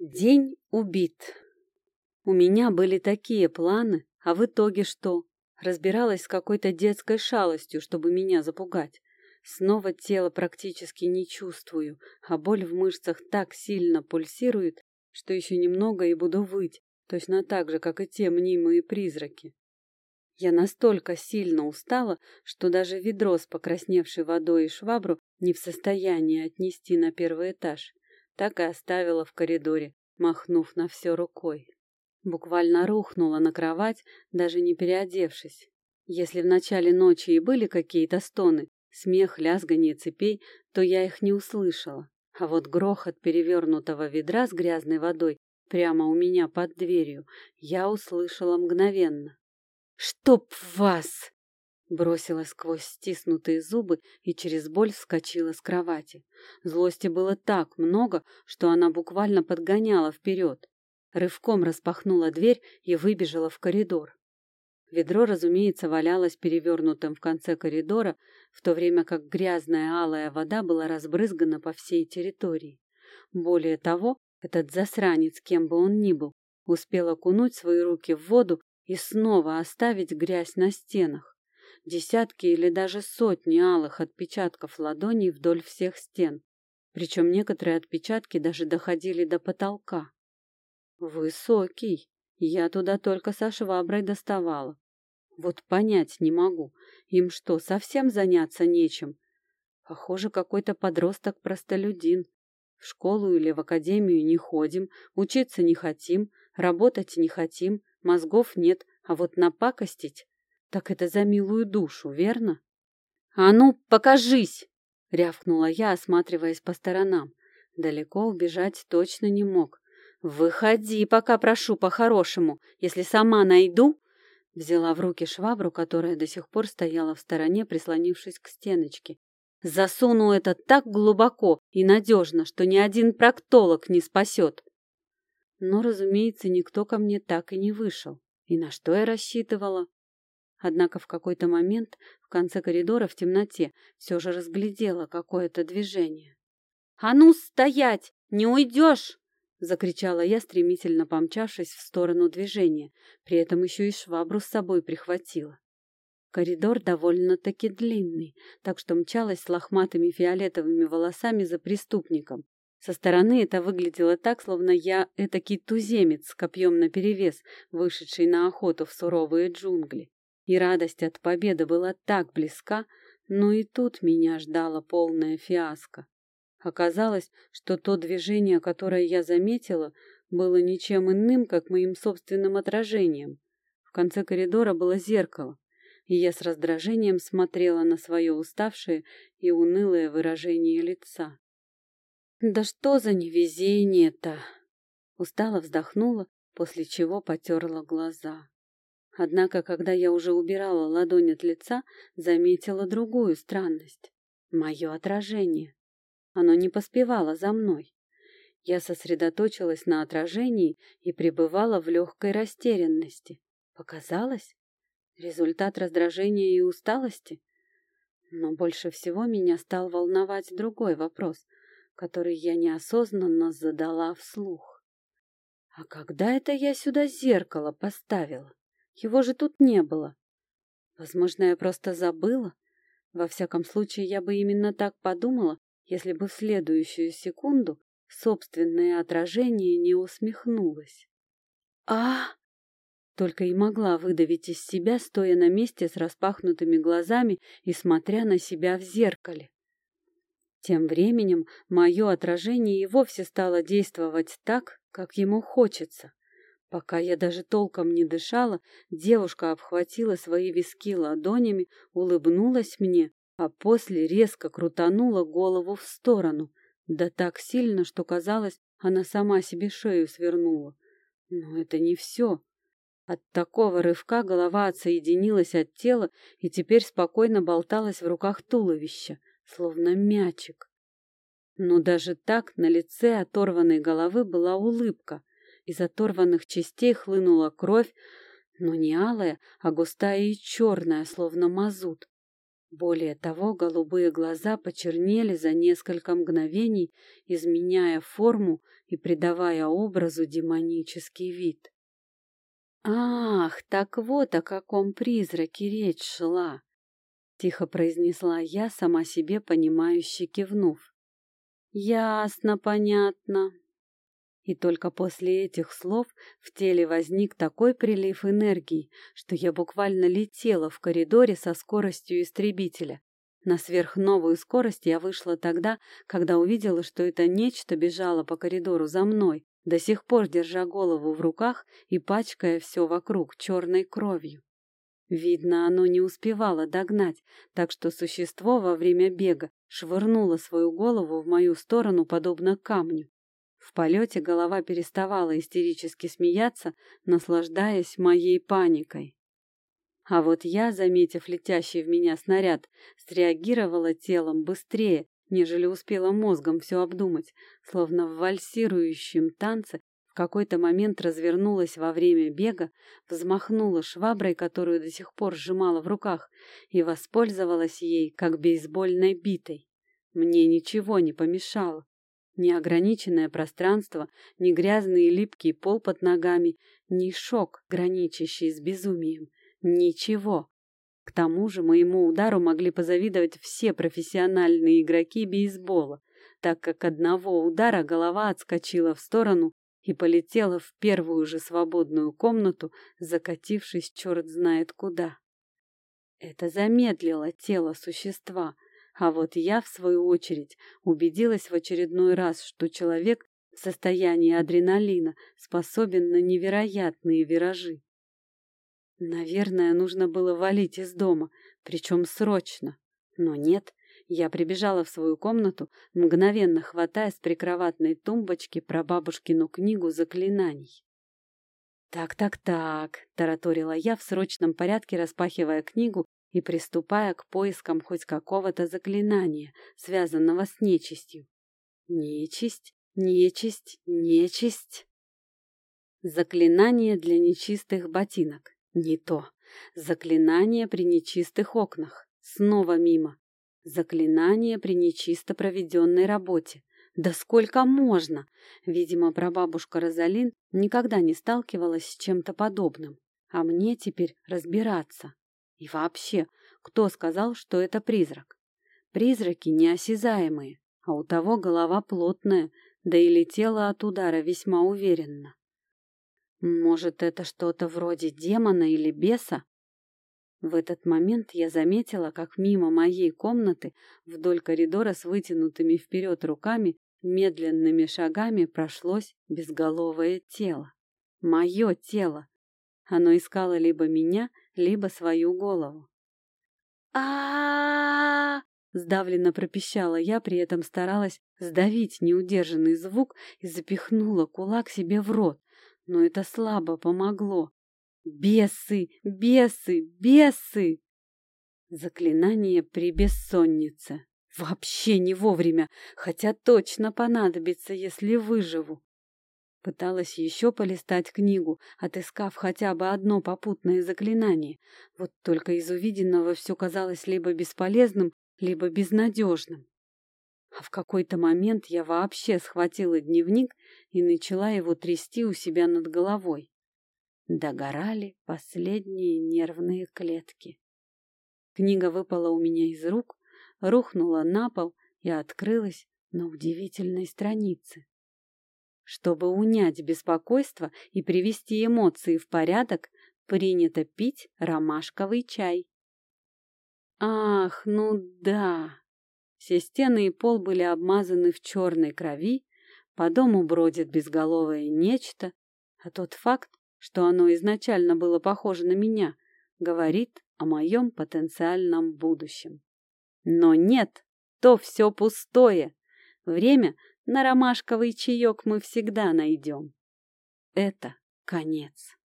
День убит. У меня были такие планы, а в итоге что? Разбиралась с какой-то детской шалостью, чтобы меня запугать. Снова тело практически не чувствую, а боль в мышцах так сильно пульсирует, что еще немного и буду выть, точно так же, как и те мнимые призраки. Я настолько сильно устала, что даже ведро с покрасневшей водой и швабру не в состоянии отнести на первый этаж так и оставила в коридоре, махнув на все рукой. Буквально рухнула на кровать, даже не переодевшись. Если в начале ночи и были какие-то стоны, смех, лязганье цепей, то я их не услышала. А вот грохот перевернутого ведра с грязной водой прямо у меня под дверью я услышала мгновенно. «Чтоб вас!» Бросила сквозь стиснутые зубы и через боль вскочила с кровати. Злости было так много, что она буквально подгоняла вперед. Рывком распахнула дверь и выбежала в коридор. Ведро, разумеется, валялось перевернутым в конце коридора, в то время как грязная алая вода была разбрызгана по всей территории. Более того, этот засранец, кем бы он ни был, успел окунуть свои руки в воду и снова оставить грязь на стенах десятки или даже сотни алых отпечатков ладоней вдоль всех стен. Причем некоторые отпечатки даже доходили до потолка. Высокий. Я туда только со шваброй доставала. Вот понять не могу. Им что, совсем заняться нечем? Похоже, какой-то подросток-простолюдин. В школу или в академию не ходим, учиться не хотим, работать не хотим, мозгов нет, а вот напакостить так это за милую душу, верно? А ну, покажись! рявкнула я, осматриваясь по сторонам. Далеко убежать точно не мог. Выходи, пока прошу по-хорошему. Если сама найду, взяла в руки швабру, которая до сих пор стояла в стороне, прислонившись к стеночке. Засуну это так глубоко и надежно, что ни один проктолог не спасет. Но, разумеется, никто ко мне так и не вышел. И на что я рассчитывала? Однако в какой-то момент в конце коридора в темноте все же разглядела какое-то движение. «А ну, стоять! Не уйдешь!» — закричала я, стремительно помчавшись в сторону движения, при этом еще и швабру с собой прихватила. Коридор довольно-таки длинный, так что мчалась с лохматыми фиолетовыми волосами за преступником. Со стороны это выглядело так, словно я этакий туземец с копьем наперевес, вышедший на охоту в суровые джунгли и радость от победы была так близка, но и тут меня ждала полная фиаско. Оказалось, что то движение, которое я заметила, было ничем иным, как моим собственным отражением. В конце коридора было зеркало, и я с раздражением смотрела на свое уставшее и унылое выражение лица. «Да что за невезение-то!» Устало вздохнула, после чего потерла глаза. Однако, когда я уже убирала ладонь от лица, заметила другую странность. Мое отражение. Оно не поспевало за мной. Я сосредоточилась на отражении и пребывала в легкой растерянности. Показалось? Результат раздражения и усталости? Но больше всего меня стал волновать другой вопрос, который я неосознанно задала вслух. А когда это я сюда зеркало поставила? Его же тут не было. Возможно, я просто забыла. Во всяком случае, я бы именно так подумала, если бы в следующую секунду собственное отражение не усмехнулось. а Только и могла выдавить из себя, стоя на месте с распахнутыми глазами и смотря на себя в зеркале. Тем временем мое отражение и вовсе стало действовать так, как ему хочется. Пока я даже толком не дышала, девушка обхватила свои виски ладонями, улыбнулась мне, а после резко крутанула голову в сторону, да так сильно, что казалось, она сама себе шею свернула. Но это не все. От такого рывка голова отсоединилась от тела и теперь спокойно болталась в руках туловища, словно мячик. Но даже так на лице оторванной головы была улыбка — из оторванных частей хлынула кровь, но не алая, а густая и черная, словно мазут. Более того, голубые глаза почернели за несколько мгновений, изменяя форму и придавая образу демонический вид. «Ах, так вот о каком призраке речь шла!» — тихо произнесла я, сама себе понимающе кивнув. «Ясно, понятно». И только после этих слов в теле возник такой прилив энергии, что я буквально летела в коридоре со скоростью истребителя. На сверхновую скорость я вышла тогда, когда увидела, что это нечто бежало по коридору за мной, до сих пор держа голову в руках и пачкая все вокруг черной кровью. Видно, оно не успевало догнать, так что существо во время бега швырнуло свою голову в мою сторону, подобно камню. В полете голова переставала истерически смеяться, наслаждаясь моей паникой. А вот я, заметив летящий в меня снаряд, среагировала телом быстрее, нежели успела мозгом все обдумать, словно в вальсирующем танце в какой-то момент развернулась во время бега, взмахнула шваброй, которую до сих пор сжимала в руках, и воспользовалась ей, как бейсбольной битой. Мне ничего не помешало. Ни ограниченное пространство, ни грязный и липкий пол под ногами, ни шок, граничащий с безумием. Ничего. К тому же моему удару могли позавидовать все профессиональные игроки бейсбола, так как одного удара голова отскочила в сторону и полетела в первую же свободную комнату, закатившись черт знает куда. Это замедлило тело существа, а вот я, в свою очередь, убедилась в очередной раз, что человек в состоянии адреналина способен на невероятные виражи. Наверное, нужно было валить из дома, причем срочно. Но нет, я прибежала в свою комнату, мгновенно хватая с прикроватной тумбочки прабабушкину книгу заклинаний. «Так-так-так», — тараторила я в срочном порядке, распахивая книгу и приступая к поискам хоть какого-то заклинания, связанного с нечистью. Нечисть, нечисть, нечисть. Заклинание для нечистых ботинок. Не то. Заклинание при нечистых окнах. Снова мимо. Заклинание при нечисто проведенной работе. Да сколько можно? Видимо, прабабушка Розалин никогда не сталкивалась с чем-то подобным. А мне теперь разбираться. И вообще, кто сказал, что это призрак? Призраки неосязаемые, а у того голова плотная, да и летела от удара весьма уверенно. Может, это что-то вроде демона или беса? В этот момент я заметила, как мимо моей комнаты вдоль коридора с вытянутыми вперед руками медленными шагами прошлось безголовое тело. Мое тело. Оно искало либо меня, либо свою голову. а Сдавленно пропищала я, при этом старалась сдавить неудержанный звук и запихнула кулак себе в рот, но это слабо помогло. Бесы, бесы, бесы! Заклинание при бессоннице. Вообще не вовремя, хотя точно понадобится, если выживу. Пыталась еще полистать книгу, отыскав хотя бы одно попутное заклинание. Вот только из увиденного все казалось либо бесполезным, либо безнадежным. А в какой-то момент я вообще схватила дневник и начала его трясти у себя над головой. Догорали последние нервные клетки. Книга выпала у меня из рук, рухнула на пол и открылась на удивительной странице. Чтобы унять беспокойство и привести эмоции в порядок, принято пить ромашковый чай. Ах, ну да! Все стены и пол были обмазаны в черной крови, по дому бродит безголовое нечто, а тот факт, что оно изначально было похоже на меня, говорит о моем потенциальном будущем. Но нет, то все пустое. Время на ромашковый чаек мы всегда найдем. Это конец.